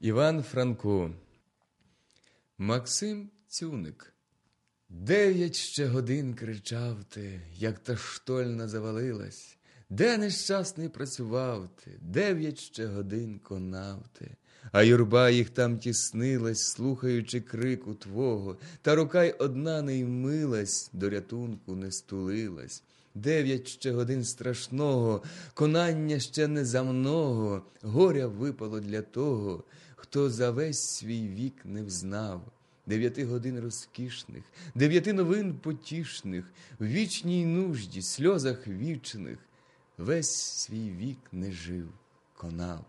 Іван Франко, Максим Цюник. Дев'ять ще годин кричав ти, як та штольна завалилась. Де нещасний працював ти, дев'ять ще годин конав ти, а юрба їх там тіснилась, слухаючи крику твого, та рука й одна не ймилась, до рятунку не стулилась. Дев'ять ще годин страшного, конання ще не за много, горя випало для того, хто за весь свій вік не взнав. Дев'яти годин розкішних, дев'яти новин потішних, в вічній нужді, сльозах вічних, весь свій вік не жив, конав.